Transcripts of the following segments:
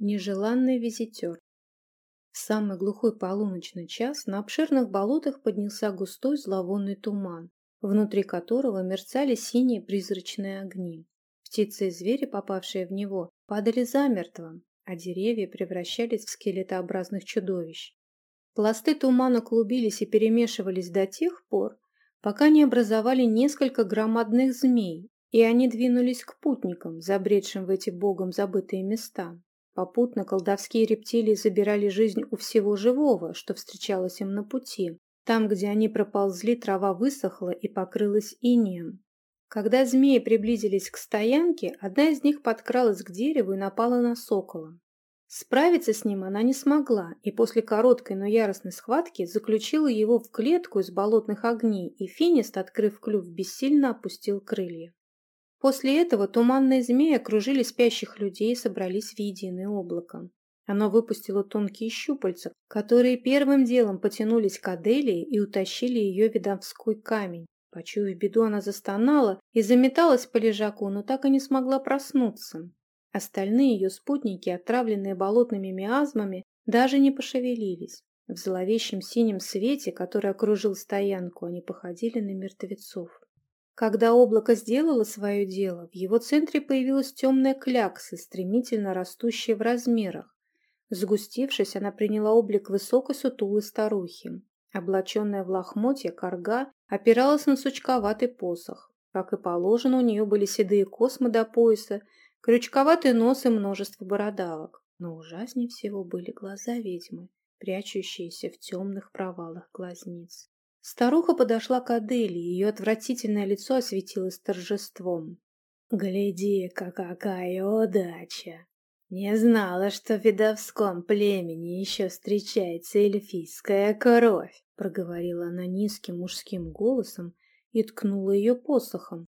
Нежеланный визитер. В самый глухой полуночный час на обширных болотах поднялся густой зловонный туман, внутри которого мерцали синие призрачные огни. Птицы и звери, попавшие в него, падали замертво, а деревья превращались в скелетообразных чудовищ. Пласты тумана клубились и перемешивались до тех пор, пока не образовали несколько громадных змей, и они двинулись к путникам, забредшим в эти богом забытые места. Попутно колдовские рептилии забирали жизнь у всего живого, что встречалось им на пути. Там, где они проползли, трава высохла и покрылась инеем. Когда змеи приблизились к стоянке, одна из них подкралась к дереву и напала на сокола. Справиться с ним она не смогла, и после короткой, но яростной схватки заключила его в клетку из болотных огней, и Финист, открыв клюв, бессильно опустил крылья. После этого туманные змеи окружили спящих людей и собрались в единое облако. Оно выпустило тонкие щупальца, которые первым делом потянулись к Аделии и утащили ее в видовской камень. Почуяв беду, она застонала и заметалась по лежаку, но так и не смогла проснуться. Остальные ее спутники, отравленные болотными миазмами, даже не пошевелились. В зловещем синем свете, который окружил стоянку, они походили на мертвецов. Когда облако сделало свое дело, в его центре появилась темная клякса, стремительно растущая в размерах. Сгустившись, она приняла облик высокой сутулой старухи. Облаченная в лохмотья корга опиралась на сучковатый посох. Как и положено, у нее были седые космы до пояса, крючковатый нос и множество бородавок. Но ужаснее всего были глаза ведьмы, прячущиеся в темных провалах глазниц. Старуха подошла к Аделе, ее отвратительное лицо осветилось торжеством. «Гляди-ка, какая удача! Не знала, что в видовском племени еще встречается эльфийская кровь!» проговорила она низким мужским голосом и ткнула ее посохом.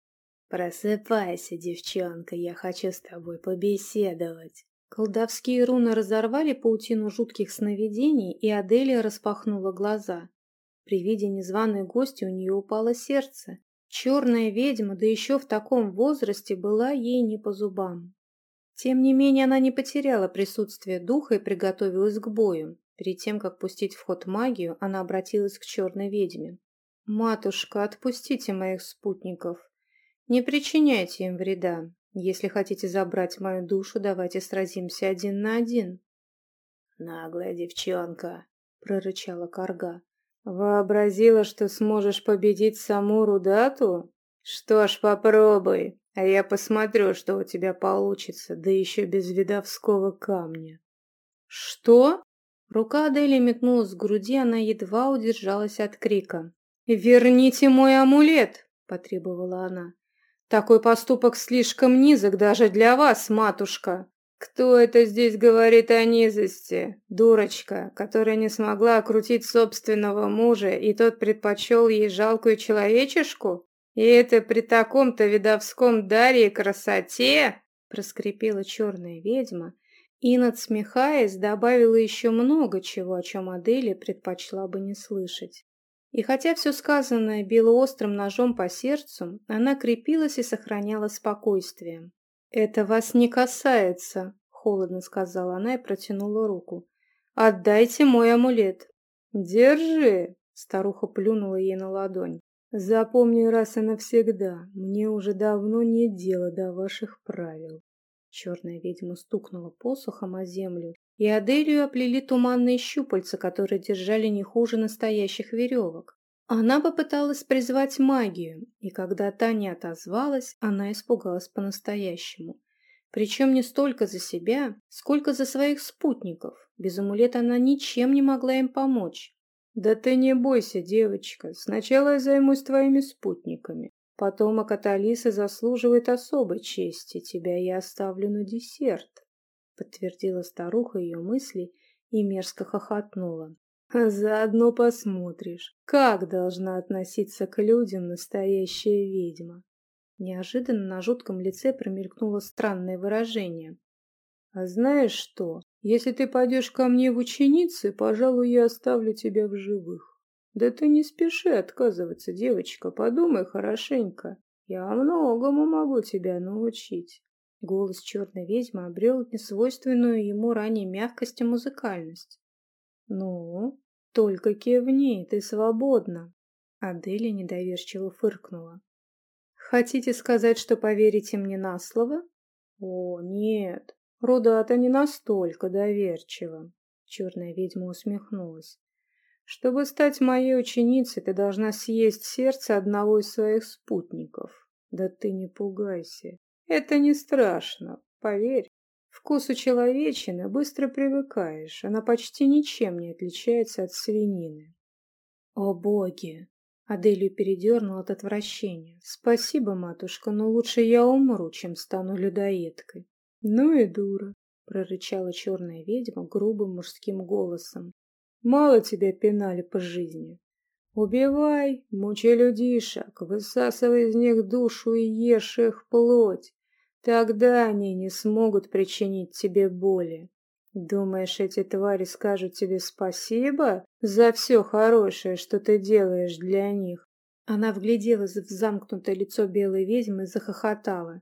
«Просыпайся, девчонка, я хочу с тобой побеседовать!» Колдовские руны разорвали паутину жутких сновидений, и Аделия распахнула глаза. При виде незваной гости у нее упало сердце. Черная ведьма, да еще в таком возрасте, была ей не по зубам. Тем не менее, она не потеряла присутствие духа и приготовилась к бою. Перед тем, как пустить в ход магию, она обратилась к черной ведьме. «Матушка, отпустите моих спутников. Не причиняйте им вреда. Если хотите забрать мою душу, давайте сразимся один на один». «Наглая девчонка», — прорычала Карга. Вообразила, что сможешь победить саму Рудату? Что ж, попробуй, а я посмотрю, что у тебя получится, да еще без видовского камня. Что? Рука Адели метнулась с груди, она едва удержалась от крика. «Верните мой амулет!» – потребовала она. «Такой поступок слишком низок даже для вас, матушка!» Кто это здесь говорит о низости? Дурочка, которая не смогла окрутить собственного мужа, и тот предпочел ей жалкую человечешку? И это при таком-то видовском даре и красоте? Проскрипела черная ведьма, и, надсмехаясь, добавила еще много чего, о чем Аделия предпочла бы не слышать. И хотя все сказанное било острым ножом по сердцу, она крепилась и сохраняла спокойствие. «Это вас не касается», — холодно сказала она и протянула руку. «Отдайте мой амулет». «Держи», — старуха плюнула ей на ладонь. «Запомни раз и навсегда, мне уже давно нет дела до ваших правил». Черная ведьма стукнула посохом о землю, и Аделию оплели туманные щупальца, которые держали не хуже настоящих веревок. Она попыталась призвать магию, и когда та не отозвалась, она испугалась по-настоящему. Причем не столько за себя, сколько за своих спутников. Без амулета она ничем не могла им помочь. «Да ты не бойся, девочка. Сначала я займусь твоими спутниками. Потомок от Алисы заслуживает особой чести. Тебя я оставлю на десерт», — подтвердила старуха ее мысли и мерзко хохотнула. А заодно посмотришь, как должна относиться к людям настоящая ведьма. Неожиданно на жутком лице промелькнуло странное выражение. А знаешь что, если ты пойдешь ко мне в ученицы, пожалуй, я оставлю тебя в живых. Да ты не спеши отказываться, девочка, подумай хорошенько. Я многому могу тебя научить. Голос черной ведьмы обрел несвойственную ему ранее мягкость и музыкальность. «Ну, только кивни, ты свободна!» Аделия недоверчиво фыркнула. «Хотите сказать, что поверите мне на слово?» «О, нет, Рудата не настолько доверчива!» Черная ведьма усмехнулась. «Чтобы стать моей ученицей, ты должна съесть сердце одного из своих спутников. Да ты не пугайся. Это не страшно, поверь. Вкусу человечины быстро привыкаешь, она почти ничем не отличается от свинины. О боги! Аделию передернул от отвращения. Спасибо, матушка, но лучше я умру, чем стану людоедкой. Ну и дура, прорычала черная ведьма грубым мужским голосом. Мало тебя пинали по жизни. Убивай, мучай людишек, высасывай из них душу и ешь их плоть. Тогда они не смогут причинить тебе боли. Думаешь, эти твари скажут тебе спасибо за все хорошее, что ты делаешь для них? Она вгляделась в замкнутое лицо белой ведьмы и захохотала.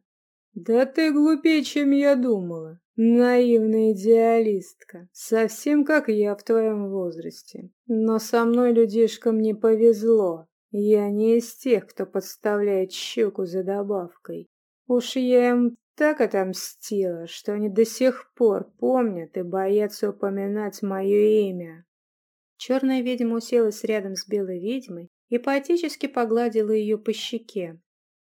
Да ты глупее, чем я думала. Наивная идеалистка, совсем как я в твоем возрасте. Но со мной людишкам не повезло. Я не из тех, кто подставляет щеку за добавкой. Уж я им так отомстила, что они до сих пор помнят и боятся упоминать мое имя. Черная ведьма уселась рядом с белой ведьмой и поотечески погладила ее по щеке.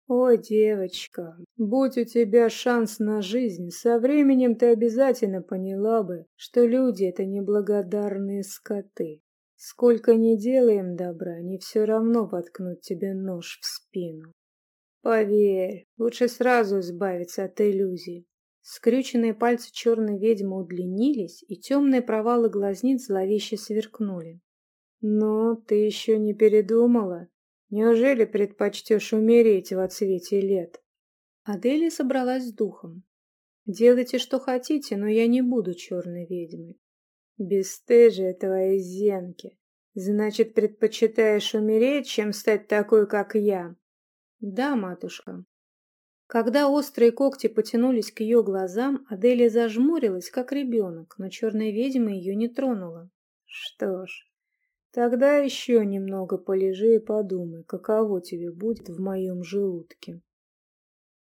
«О, девочка, будь у тебя шанс на жизнь, со временем ты обязательно поняла бы, что люди — это неблагодарные скоты. Сколько ни делаем добра, они все равно воткнут тебе нож в спину. Поверь, лучше сразу избавиться от иллюзий. Скрюченные пальцы черной ведьмы удлинились, и темные провалы глазниц зловеще сверкнули. Но ты еще не передумала? Неужели предпочтешь умереть в отсвете лет? Аделия собралась с духом. Делайте, что хотите, но я не буду черной ведьмой. Бесстыжие твои зенки. Значит, предпочитаешь умереть, чем стать такой, как я. «Да, матушка». Когда острые когти потянулись к ее глазам, Аделия зажмурилась, как ребенок, но черная ведьма ее не тронула. «Что ж, тогда еще немного полежи и подумай, каково тебе будет в моем желудке».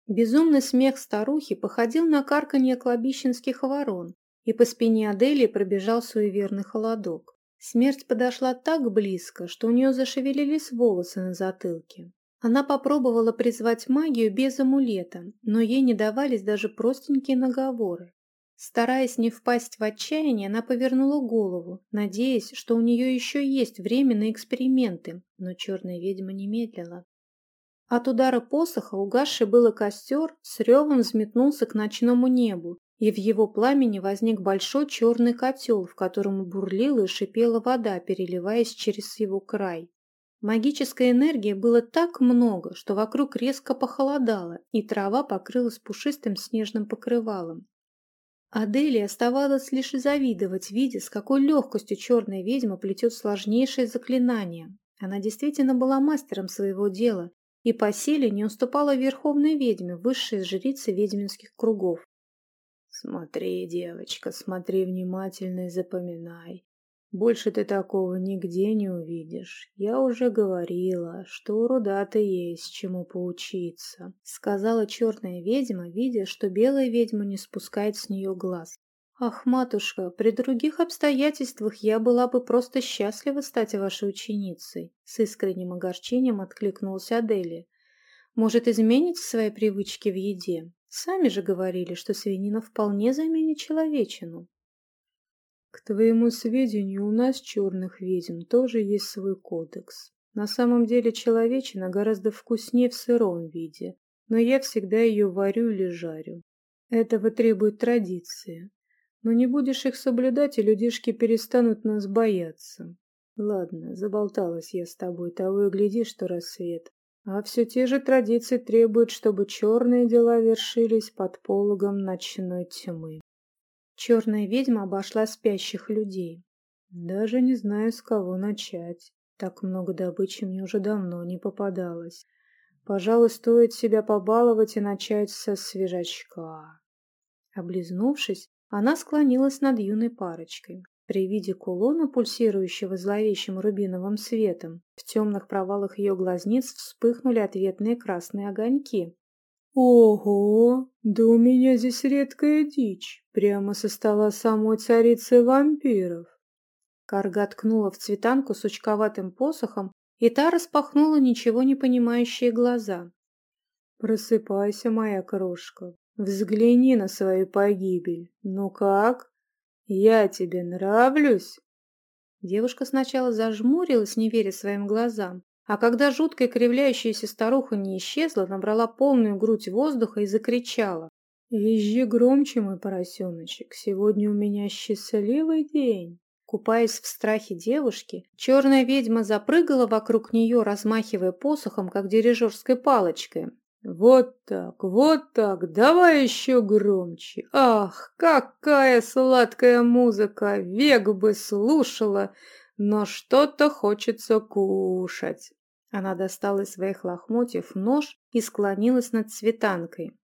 Безумный смех старухи походил на карканье кладбищенских ворон, и по спине Аделии пробежал суеверный холодок. Смерть подошла так близко, что у нее зашевелились волосы на затылке. Она попробовала призвать магию без амулета, но ей не давались даже простенькие наговоры. Стараясь не впасть в отчаяние, она повернула голову, надеясь, что у нее еще есть время на эксперименты, но черная ведьма не медлила. От удара посоха угасший было костер с ревом взметнулся к ночному небу, и в его пламени возник большой черный котел, в котором бурлила и шипела вода, переливаясь через его край. Магической энергии было так много, что вокруг резко похолодало, и трава покрылась пушистым снежным покрывалом. Аделии оставалось лишь завидовать, видя, с какой легкостью черная ведьма плетет сложнейшие заклинания. Она действительно была мастером своего дела и по силе не уступала верховной ведьме, высшей жрице ведьминских кругов. «Смотри, девочка, смотри внимательно и запоминай. Больше ты такого нигде не увидишь. Я уже говорила, что у Рудата есть чему поучиться, сказала черная ведьма, видя, что белая ведьма не спускает с нее глаз. Ах, матушка, при других обстоятельствах я была бы просто счастлива стать вашей ученицей, с искренним огорчением откликнулась Аделия. Может, измените свои привычки в еде? Сами же говорили, что свинина вполне заменит человечину. К твоему сведению, у нас, черных ведьм, тоже есть свой кодекс. На самом деле человечина гораздо вкуснее в сыром виде, но я всегда ее варю или жарю. Этого требует традиция. Но не будешь их соблюдать, и людишки перестанут нас бояться. Ладно, заболталась я с тобой, того и гляди, что рассвет. А все те же традиции требуют, чтобы черные дела вершились под пологом ночной тьмы. Черная ведьма обошла спящих людей. Даже не знаю, с кого начать. Так много добычи мне уже давно не попадалось. Пожалуй, стоит себя побаловать и начать со свежачка. Облизнувшись, она склонилась над юной парочкой. При виде кулона, пульсирующего зловещим рубиновым светом, в темных провалах ее глазниц вспыхнули ответные красные огоньки. «Ого! Да у меня здесь редкая дичь, прямо со стола самой царицы вампиров!» Карга ткнула в цветанку сучковатым посохом, и та распахнула ничего не понимающие глаза. «Просыпайся, моя крошка, взгляни на свою погибель. Ну как?» «Я тебе нравлюсь?» Девушка сначала зажмурилась, не веря своим глазам, а когда жуткая кривляющаяся старуха не исчезла, набрала полную грудь воздуха и закричала. «Визжи громче, мой поросеночек, сегодня у меня счастливый день!» Купаясь в страхе девушки, черная ведьма запрыгала вокруг нее, размахивая посохом, как дирижерской палочкой, вот так, вот так, давай еще громче. Ах, какая сладкая музыка, век бы слушала, но что-то хочется кушать. Она достала из своих лохмотьев нож и склонилась над цветанкой.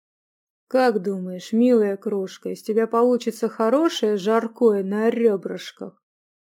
«Как думаешь, милая крошка, из тебя получится хорошее жаркое на ребрышках?»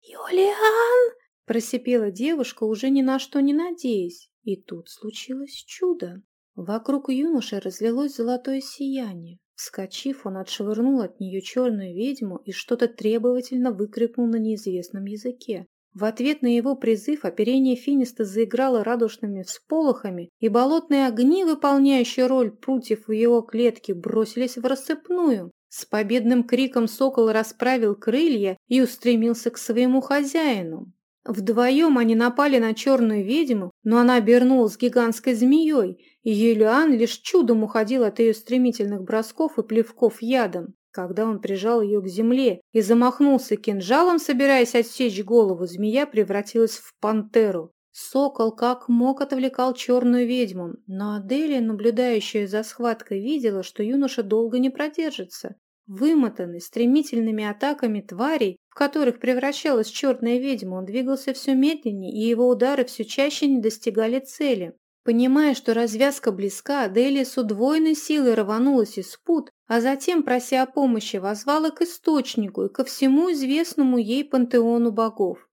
«Юлиан!» – просипела девушка, уже ни на что не надеясь. И тут случилось чудо. Вокруг юноши разлилось золотое сияние. Вскочив, он отшвырнул от нее черную ведьму и что-то требовательно выкрикнул на неизвестном языке. В ответ на его призыв оперение Финиста заиграло радужными всполохами, и болотные огни, выполняющие роль прутьев в его клетке, бросились в рассыпную. С победным криком сокол расправил крылья и устремился к своему хозяину. Вдвоем они напали на черную ведьму, но она обернулась гигантской змеей, и Юлиан лишь чудом уходил от ее стремительных бросков и плевков ядом. Когда он прижал ее к земле и замахнулся кинжалом, собираясь отсечь голову, змея превратилась в пантеру. Сокол как мог отвлекал черную ведьму, но Аделия, наблюдающая за схваткой, видела, что юноша долго не продержится. Вымотанный стремительными атаками тварей, в которых превращалась черная ведьма, он двигался все медленнее, и его удары все чаще не достигали цели. Понимая, что развязка близка, Делия с удвоенной силой рванулась из пут, а затем, прося о помощи, возвала к источнику и ко всему известному ей пантеону богов.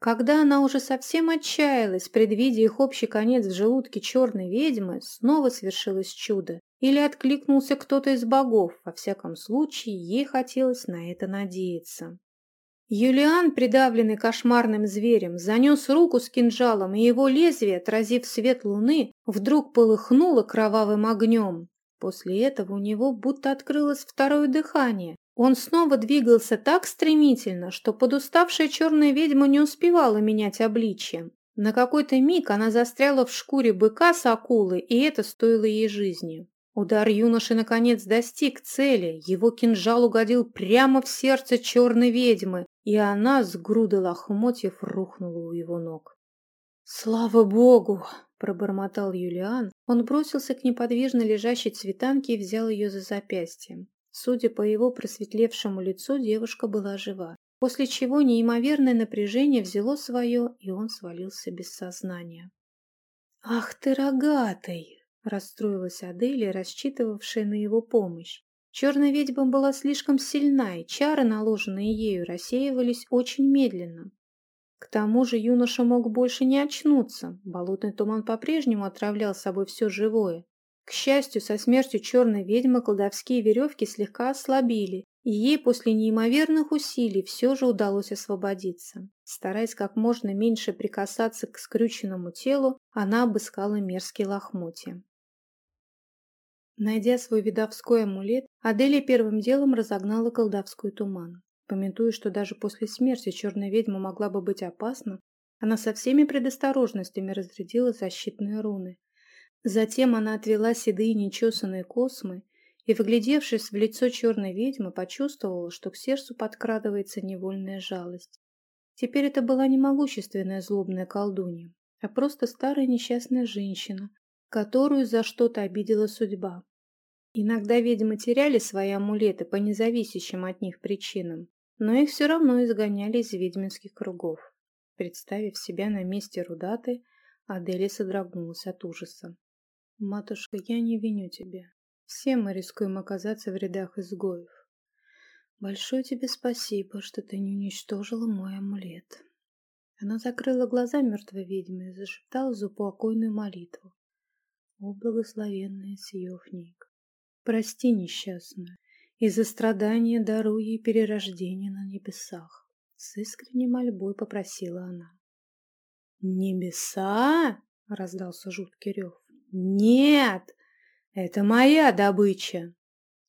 Когда она уже совсем отчаялась, предвидя их общий конец в желудке черной ведьмы, снова свершилось чудо. Или откликнулся кто-то из богов, во всяком случае, ей хотелось на это надеяться. Юлиан, придавленный кошмарным зверем, занес руку с кинжалом, и его лезвие, отразив свет луны, вдруг полыхнуло кровавым огнем. После этого у него будто открылось второе дыхание. Он снова двигался так стремительно, что подуставшая черная ведьма не успевала менять обличье. На какой-то миг она застряла в шкуре быка с акулы, и это стоило ей жизни. Удар юноши наконец достиг цели, его кинжал угодил прямо в сердце черной ведьмы, и она с груды лохмотьев рухнула у его ног. «Слава богу!» – пробормотал Юлиан. Он бросился к неподвижно лежащей цветанке и взял ее за запястье. Судя по его просветлевшему лицу, девушка была жива, после чего неимоверное напряжение взяло свое, и он свалился без сознания. «Ах ты, рогатый!» Расстроилась Аделия, рассчитывавшая на его помощь. Черная ведьма была слишком сильна, и чары, наложенные ею, рассеивались очень медленно. К тому же юноша мог больше не очнуться. Болотный туман по-прежнему отравлял собой все живое. К счастью, со смертью черной ведьмы колдовские веревки слегка ослабили, и ей после неимоверных усилий все же удалось освободиться. Стараясь как можно меньше прикасаться к скрюченному телу, она обыскала мерзкие лохмотья. Найдя свой видовской амулет, Аделия первым делом разогнала колдовской туман. Пометуя, что даже после смерти черная ведьма могла бы быть опасна, она со всеми предосторожностями разрядила защитные руны. Затем она отвела седые нечесанные космы и, выглядевшись в лицо черной ведьмы, почувствовала, что к сердцу подкрадывается невольная жалость. Теперь это была не могущественная злобная колдунья, а просто старая несчастная женщина, которую за что-то обидела судьба. Иногда ведьмы теряли свои амулеты по независящим от них причинам, но их все равно изгоняли из ведьминских кругов. Представив себя на месте Рудаты, Аделия содрогнулась от ужаса. Матушка, я не виню тебя. Все мы рискуем оказаться в рядах изгоев. Большое тебе спасибо, что ты не уничтожила мой амулет. Она закрыла глаза мертвой ведьмы и зашептала заупокойную молитву. О, благословенная Сиёфник! Прости, несчастную, и за страдания даруй ей перерождение на небесах. С искренней мольбой попросила она. «Небеса?» — раздался жуткий рев. «Нет! Это моя добыча!»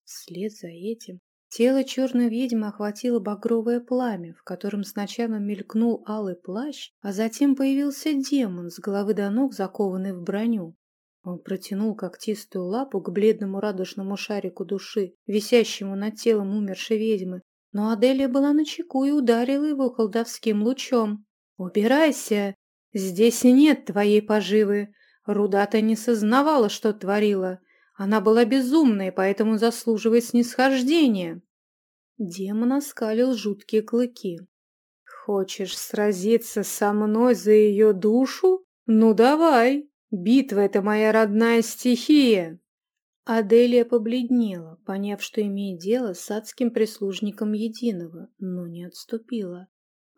Вслед за этим тело черной ведьмы охватило багровое пламя, в котором сначала мелькнул алый плащ, а затем появился демон с головы до ног, закованный в броню. Он протянул когтистую лапу к бледному радужному шарику души, висящему над телом умершей ведьмы, но Аделия была начеку и ударила его колдовским лучом. «Убирайся! Здесь нет твоей поживы! Рудата не сознавала, что творила. Она была безумной, поэтому заслуживает снисхождения!» Демон оскалил жуткие клыки. «Хочешь сразиться со мной за ее душу? Ну давай!» Битва — это моя родная стихия!» Аделия побледнела, поняв, что имеет дело с адским прислужником Единого, но не отступила.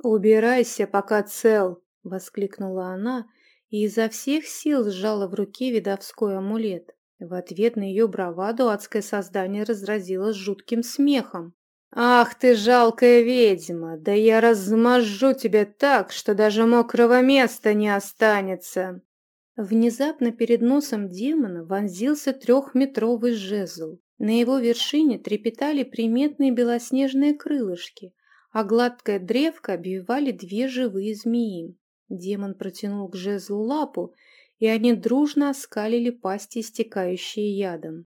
«Убирайся, пока цел!» — воскликнула она и изо всех сил сжала в руке видовской амулет. В ответ на ее браваду адское создание разразилось жутким смехом. «Ах ты, жалкая ведьма! Да я размажу тебя так, что даже мокрого места не останется!» Внезапно перед носом демона вонзился трехметровый жезл. На его вершине трепетали приметные белоснежные крылышки, а гладкая древко обвивали две живые змеи. Демон протянул к жезлу лапу, и они дружно оскалили пасти, истекающие ядом.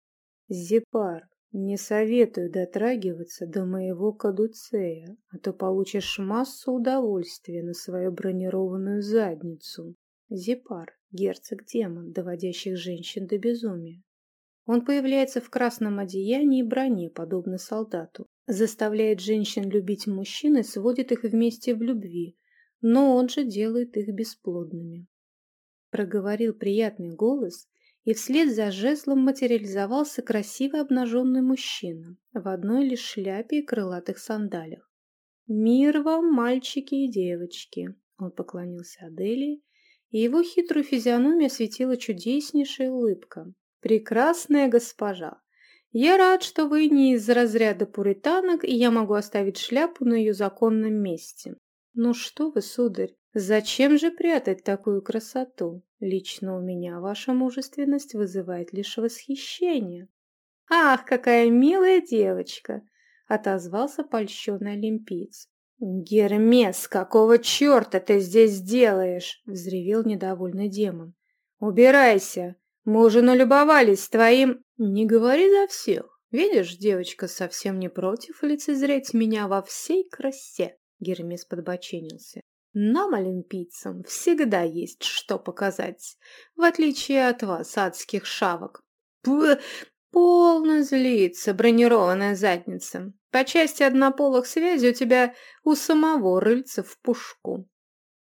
«Зепар, не советую дотрагиваться до моего кадуцея, а то получишь массу удовольствия на свою бронированную задницу». Зепар герцог-демон, доводящих женщин до безумия. Он появляется в красном одеянии и броне, подобно солдату, заставляет женщин любить мужчин и сводит их вместе в любви, но он же делает их бесплодными. Проговорил приятный голос, и вслед за жезлом материализовался красивый обнаженный мужчина в одной лишь шляпе и крылатых сандалях. «Мир вам, мальчики и девочки!» Он поклонился Аделии и его хитрую физиономию осветила чудеснейшая улыбка. «Прекрасная госпожа! Я рад, что вы не из разряда пуританок, и я могу оставить шляпу на ее законном месте. Ну что вы, сударь, зачем же прятать такую красоту? Лично у меня ваша мужественность вызывает лишь восхищение». «Ах, какая милая девочка!» — отозвался польщенный олимпиец. «Гермес, какого черта ты здесь делаешь?» — взревел недовольный демон. «Убирайся! Мы уже налюбовались твоим...» «Не говори за всех. Видишь, девочка совсем не против лицезреть меня во всей красе!» Гермес подбоченился. «Нам, олимпийцам, всегда есть что показать, в отличие от вас, адских шавок. П Полно злиться, бронированная задница. По части однополых связей у тебя у самого рыльца в пушку.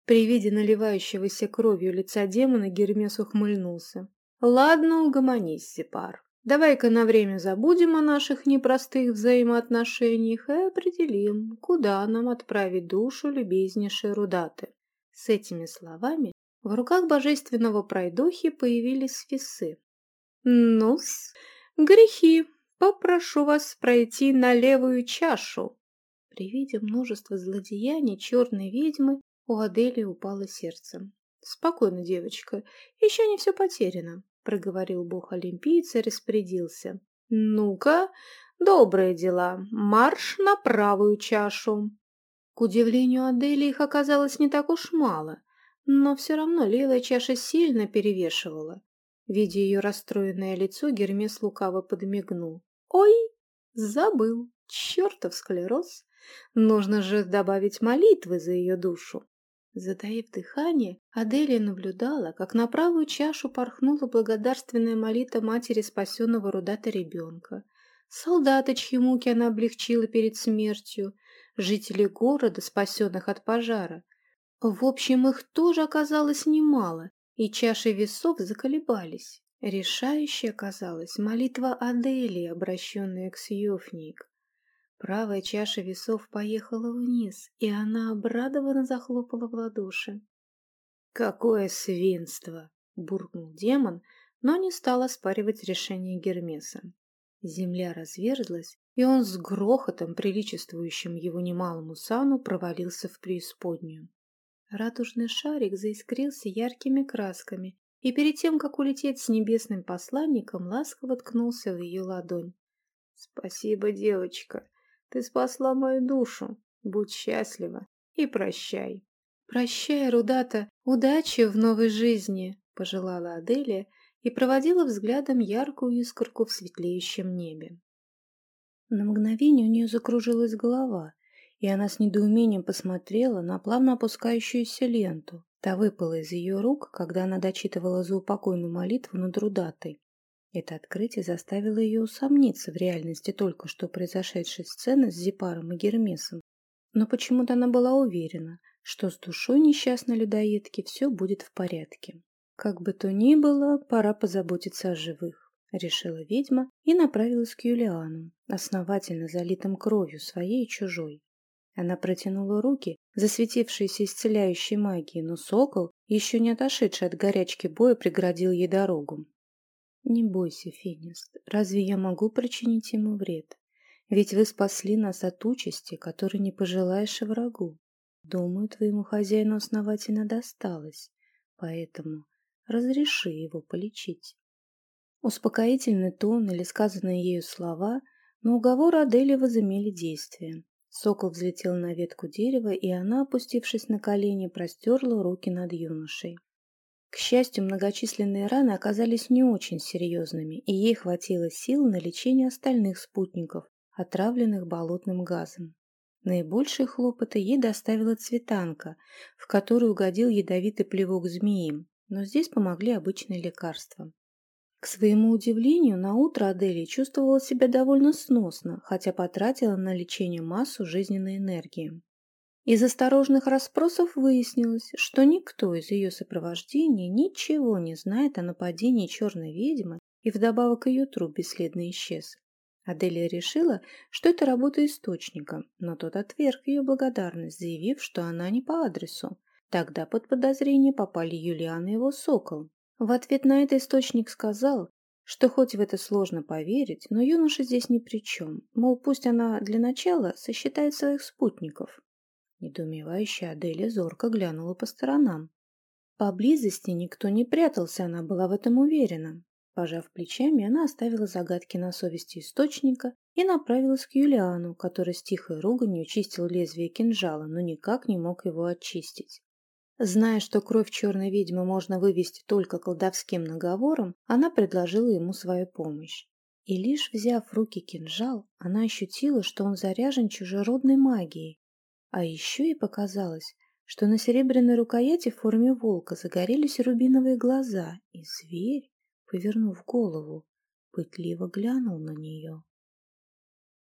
При виде наливающегося кровью лица демона Гермес ухмыльнулся. «Ладно, угомонись, Зипар. Давай-ка на время забудем о наших непростых взаимоотношениях и определим, куда нам отправить душу любезнейшей Рудаты». С этими словами в руках божественного пройдохи появились весы. «Ну-с, Грехи, попрошу вас пройти на левую чашу. При виде множества злодеяний черной ведьмы у Адели упало сердце. «Спокойно, девочка, еще не все потеряно», — проговорил бог олимпийца распорядился. «Ну-ка, добрые дела, марш на правую чашу». К удивлению Адели их оказалось не так уж мало, но все равно левая чаша сильно перевешивала. Видя ее расстроенное лицо, Гермес лукаво подмигнул. «Ой, забыл! Чертов склероз! Нужно же добавить молитвы за ее душу!» Затаив дыхание, Аделия наблюдала, как на правую чашу порхнула благодарственная молитва матери спасенного рудата ребенка, солдата, чьи муки она облегчила перед смертью, жителей города, спасенных от пожара. В общем, их тоже оказалось немало, и чаши весов заколебались. Решающей оказалась молитва Адели, обращенная к Сьёфник. Правая чаша весов поехала вниз, и она обрадованно захлопала в ладоши. «Какое свинство!» — буркнул демон, но не стал оспаривать решение Гермеса. Земля разверзлась, и он с грохотом, приличествующим его немалому сану, провалился в преисподнюю. Радужный шарик заискрился яркими красками, и перед тем, как улететь с небесным посланником, ласково ткнулся в ее ладонь. «Спасибо, девочка, ты спасла мою душу. Будь счастлива и прощай». «Прощай, Рудата, удачи в новой жизни», — пожелала Аделия и проводила взглядом яркую искорку в светлеющем небе. На мгновение у нее закружилась голова, и она с недоумением посмотрела на плавно опускающуюся ленту. Та выпала из ее рук, когда она дочитывала заупокойную молитву над Рудатой. Это открытие заставило ее усомниться в реальности только что произошедшей сцены с Зипаром и Гермесом. Но почему-то она была уверена, что с душой несчастной людоедки все будет в порядке. Как бы то ни было, пора позаботиться о живых решила ведьма и направилась к Юлиану, основательно залитым кровью своей и чужой. Она протянула руки, засветившиеся исцеляющей магией, но сокол, еще не отошедший от горячки боя, преградил ей дорогу. «Не бойся, Финист, разве я могу причинить ему вред? Ведь вы спасли нас от участи, которой не пожелаешь и врагу. Думаю, твоему хозяину основательно досталось, поэтому разреши его полечить». Успокоительный тон или сказанные ею слова, но уговоры Адели возымели действие. Сокол взлетел на ветку дерева, и она, опустившись на колени, простерла руки над юношей. К счастью, многочисленные раны оказались не очень серьезными, и ей хватило сил на лечение остальных спутников, отравленных болотным газом. Наибольшие хлопоты ей доставила цветанка, в которую угодил ядовитый плевок змеи, но здесь помогли обычные лекарства. К своему удивлению, на утро Аделия чувствовала себя довольно сносно, хотя потратила на лечение массу жизненной энергии. Из осторожных расспросов выяснилось, что никто из ее сопровождения ничего не знает о нападении черной ведьмы и вдобавок ее труп бесследно исчез. Аделия решила, что это работа источника, но тот отверг ее благодарность, заявив, что она не по адресу. Тогда под подозрение попали Юлиан и его сокол, в ответ на это источник сказал, что хоть в это сложно поверить, но юноша здесь ни при чем, мол, пусть она для начала сосчитает своих спутников. Недоумевающая Аделия зорко глянула по сторонам. Поблизости никто не прятался, она была в этом уверена. Пожав плечами, она оставила загадки на совести источника и направилась к Юлиану, который с тихой руганью чистил лезвие кинжала, но никак не мог его очистить. Зная, что кровь черной ведьмы можно вывести только колдовским наговором, она предложила ему свою помощь. И лишь взяв в руки кинжал, она ощутила, что он заряжен чужеродной магией. А еще ей показалось, что на серебряной рукояти в форме волка загорелись рубиновые глаза, и зверь, повернув голову, пытливо глянул на нее.